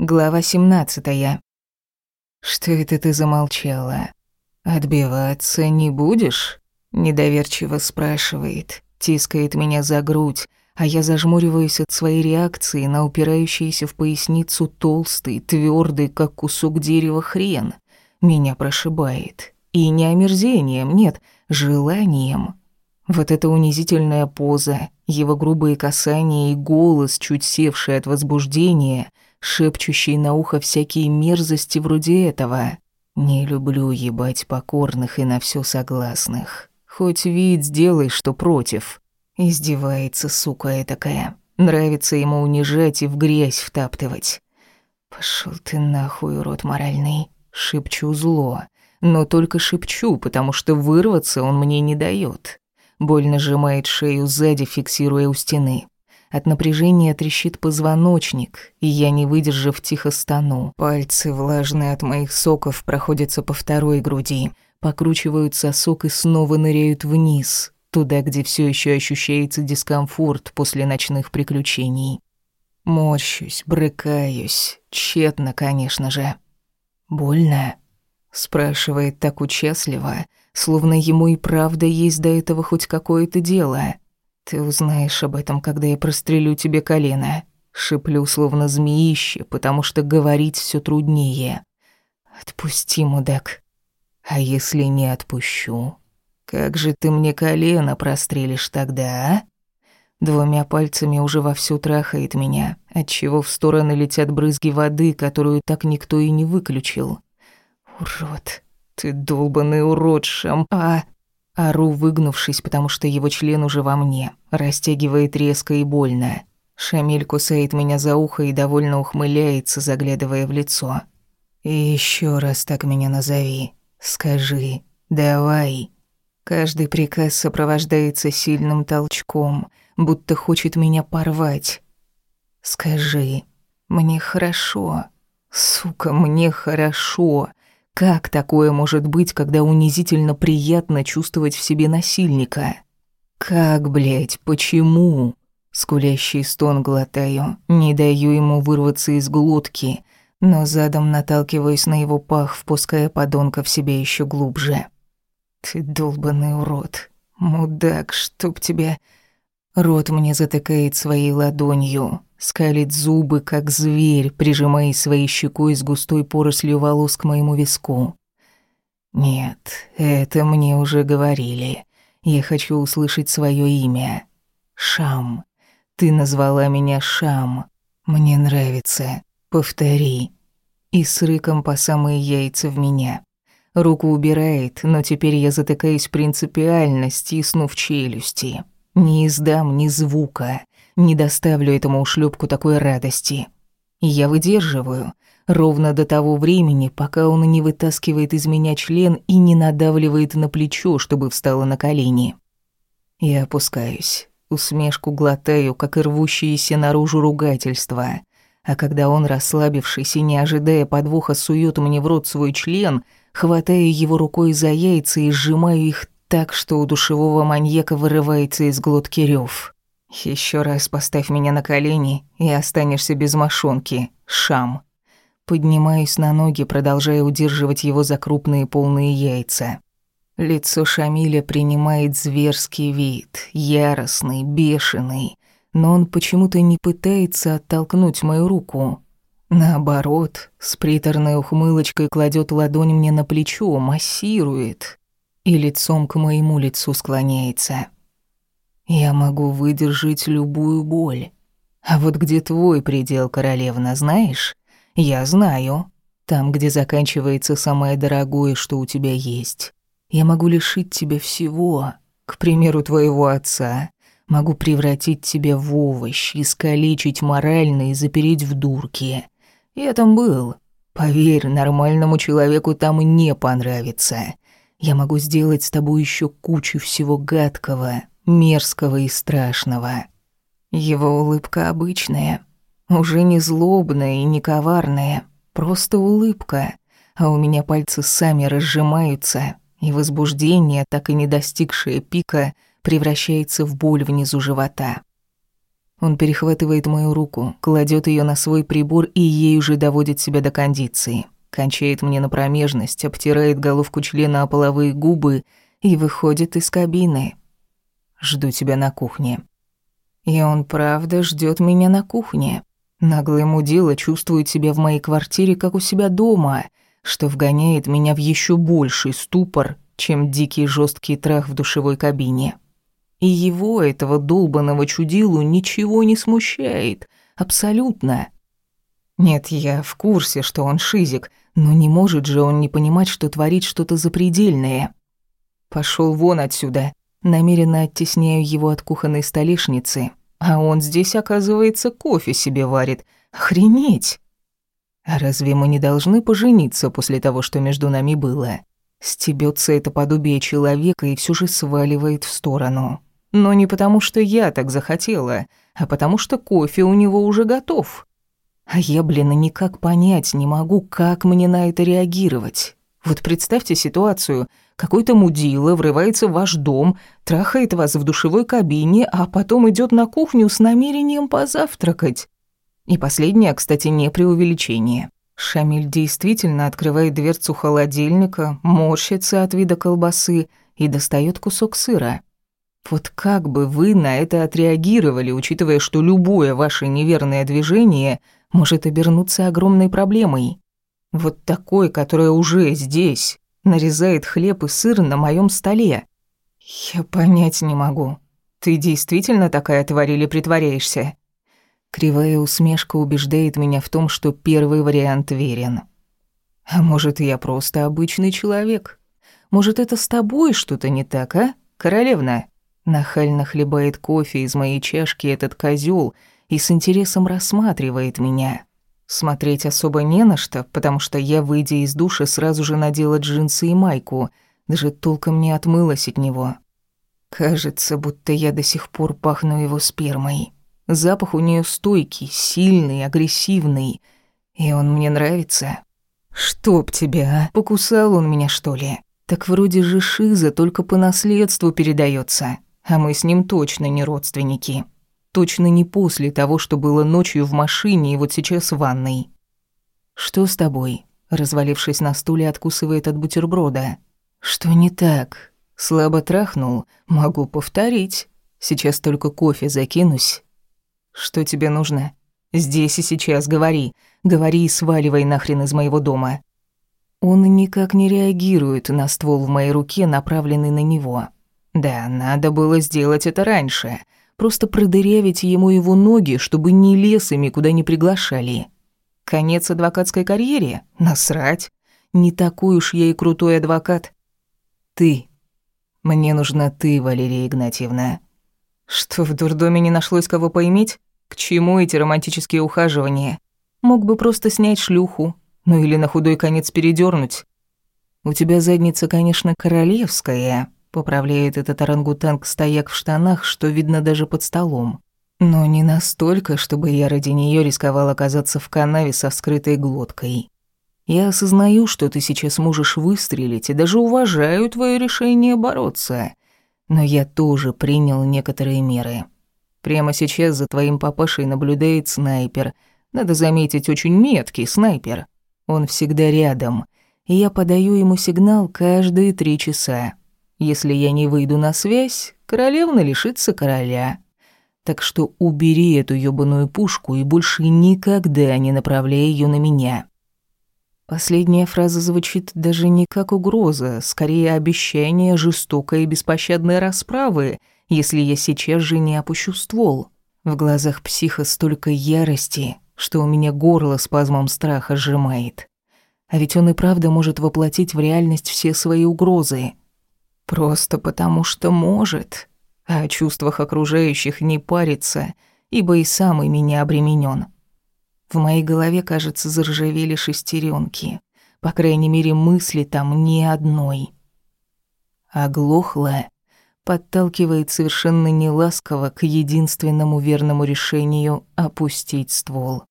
Глава 17. Что это ты замолчала? Отбиваться не будешь? Недоверчиво спрашивает, тискает меня за грудь, а я зажмуриваюсь от своей реакции на упирающийся в поясницу толстый, твердый, как кусок дерева хрен. Меня прошибает. И не омерзением, нет, желанием. Вот эта унизительная поза, его грубые касания и голос, чуть севший от возбуждения — шепчущий на ухо всякие мерзости вроде этого. Не люблю ебать покорных и на все согласных. Хоть вид сделай, что против. Издевается, сука этакая. Нравится ему унижать и в грязь втаптывать. Пошел ты нахуй, урод моральный. Шепчу зло. Но только шепчу, потому что вырваться он мне не дает. Больно сжимает шею сзади, фиксируя у стены. От напряжения трещит позвоночник, и я, не выдержав, тихо стану. Пальцы, влажные от моих соков, проходятся по второй груди, покручивают сосок и снова ныряют вниз, туда, где все еще ощущается дискомфорт после ночных приключений. Морщусь, брыкаюсь, тщетно, конечно же. «Больно?» — спрашивает так участливо, словно ему и правда есть до этого хоть какое-то дело — «Ты узнаешь об этом, когда я прострелю тебе колено», — шиплю словно змеище, потому что говорить все труднее. «Отпусти, мудак. А если не отпущу? Как же ты мне колено прострелишь тогда, а?» Двумя пальцами уже вовсю трахает меня, отчего в стороны летят брызги воды, которую так никто и не выключил. «Урод, ты долбанный урод, шам... А...» Ору, выгнувшись, потому что его член уже во мне, растягивает резко и больно. Шамиль кусает меня за ухо и довольно ухмыляется, заглядывая в лицо. «И ещё раз так меня назови. Скажи. Давай». Каждый приказ сопровождается сильным толчком, будто хочет меня порвать. «Скажи. Мне хорошо. Сука, мне хорошо. Как такое может быть, когда унизительно приятно чувствовать в себе насильника? Как, блядь, почему? Скулящий стон глотаю, не даю ему вырваться из глотки, но задом наталкиваюсь на его пах, впуская подонка в себя еще глубже. Ты долбанный урод. Мудак, чтоб тебя... Рот мне затыкает своей ладонью, скалит зубы, как зверь, прижимая своей щекой с густой порослью волос к моему виску. Нет, это мне уже говорили. Я хочу услышать свое имя. Шам. Ты назвала меня Шам. Мне нравится. Повтори. И с рыком по самые яйца в меня. Руку убирает, но теперь я затыкаюсь принципиально, стиснув челюсти. Не издам ни звука, не доставлю этому ушлепку такой радости. Я выдерживаю, ровно до того времени, пока он не вытаскивает из меня член и не надавливает на плечо, чтобы встала на колени. Я опускаюсь, усмешку глотаю, как и рвущиеся наружу ругательства. А когда он, расслабившись и не ожидая подвоха, сует мне в рот свой член, хватаю его рукой за яйца и сжимаю их так, что у душевого маньяка вырывается из глотки рёв. Ещё раз поставь меня на колени, и останешься без мошонки, шам». Поднимаюсь на ноги, продолжая удерживать его за крупные полные яйца. Лицо Шамиля принимает зверский вид, яростный, бешеный, но он почему-то не пытается оттолкнуть мою руку. Наоборот, с приторной ухмылочкой кладет ладонь мне на плечо, массирует и лицом к моему лицу склоняется. Я могу выдержать любую боль. А вот где твой предел, королевна, знаешь? Я знаю. Там, где заканчивается самое дорогое, что у тебя есть. Я могу лишить тебя всего, к примеру, твоего отца. Могу превратить тебя в овощ, искалечить морально и запереть в дурке. Я там был. Поверь, нормальному человеку там не понравится. Я могу сделать с тобой еще кучу всего гадкого, мерзкого и страшного. Его улыбка обычная, уже не злобная и не коварная, просто улыбка, а у меня пальцы сами разжимаются, и возбуждение, так и не достигшее пика, превращается в боль внизу живота. Он перехватывает мою руку, кладет ее на свой прибор и ей уже доводит себя до кондиции. Кончает мне на промежность, обтирает головку члена о половые губы и выходит из кабины. Жду тебя на кухне. И он правда ждет меня на кухне. Наглый мудила чувствует себя в моей квартире, как у себя дома, что вгоняет меня в еще больший ступор, чем дикий жесткий трах в душевой кабине. И его, этого долбанного чудилу, ничего не смущает. Абсолютно. Нет, я в курсе, что он шизик, но не может же он не понимать, что творит что-то запредельное. Пошел вон отсюда. Намеренно оттесняю его от кухонной столешницы, а он здесь, оказывается, кофе себе варит. Охренеть! А разве мы не должны пожениться после того, что между нами было? Стебется это подобие человека и все же сваливает в сторону. Но не потому, что я так захотела, а потому что кофе у него уже готов. А я, блин, никак понять не могу, как мне на это реагировать. Вот представьте ситуацию. Какой-то мудила врывается в ваш дом, трахает вас в душевой кабине, а потом идет на кухню с намерением позавтракать. И последнее, кстати, не преувеличение. Шамиль действительно открывает дверцу холодильника, морщится от вида колбасы и достает кусок сыра. Вот как бы вы на это отреагировали, учитывая, что любое ваше неверное движение может обернуться огромной проблемой? Вот такой, которая уже здесь, нарезает хлеб и сыр на моем столе. Я понять не могу. Ты действительно такая тварь или притворяешься? Кривая усмешка убеждает меня в том, что первый вариант верен. А может, я просто обычный человек? Может, это с тобой что-то не так, а, королевна? Нахально хлебает кофе из моей чашки этот козёл и с интересом рассматривает меня. Смотреть особо не на что, потому что я, выйдя из душа, сразу же надела джинсы и майку, даже толком не отмылась от него. Кажется, будто я до сих пор пахну его спермой. Запах у нее стойкий, сильный, агрессивный, и он мне нравится. Чтоб тебя, а? Покусал он меня, что ли? Так вроде же шиза только по наследству передается. А мы с ним точно не родственники. Точно не после того, что было ночью в машине и вот сейчас в ванной. «Что с тобой?» Развалившись на стуле, откусывает от бутерброда. «Что не так? Слабо трахнул? Могу повторить. Сейчас только кофе закинусь». «Что тебе нужно?» «Здесь и сейчас говори. Говори и сваливай нахрен из моего дома». Он никак не реагирует на ствол в моей руке, направленный на него. Да, надо было сделать это раньше. Просто продырявить ему его ноги, чтобы ни лесами куда не приглашали. Конец адвокатской карьере? Насрать. Не такой уж я и крутой адвокат. Ты. Мне нужна ты, Валерия Игнатьевна. Что, в дурдоме не нашлось кого поиметь? К чему эти романтические ухаживания? Мог бы просто снять шлюху, ну или на худой конец передернуть. У тебя задница, конечно, королевская, Поправляет этот орангутанг-стояк в штанах, что видно даже под столом. Но не настолько, чтобы я ради нее рисковал оказаться в канаве со вскрытой глоткой. Я осознаю, что ты сейчас можешь выстрелить, и даже уважаю твое решение бороться. Но я тоже принял некоторые меры. Прямо сейчас за твоим папашей наблюдает снайпер. Надо заметить, очень меткий снайпер. Он всегда рядом, и я подаю ему сигнал каждые три часа. Если я не выйду на связь, королевна лишится короля. Так что убери эту ёбаную пушку и больше никогда не направляй ее на меня». Последняя фраза звучит даже не как угроза, скорее обещание жестокой и беспощадной расправы, если я сейчас же не опущу ствол. В глазах психа столько ярости, что у меня горло спазмом страха сжимает. А ведь он и правда может воплотить в реальность все свои угрозы. Просто потому что может, а о чувствах окружающих не парится, ибо и сам ими не обременен. В моей голове, кажется, заржавели шестеренки. По крайней мере, мысли там ни одной. Оглохла, подталкивает совершенно неласково к единственному верному решению опустить ствол.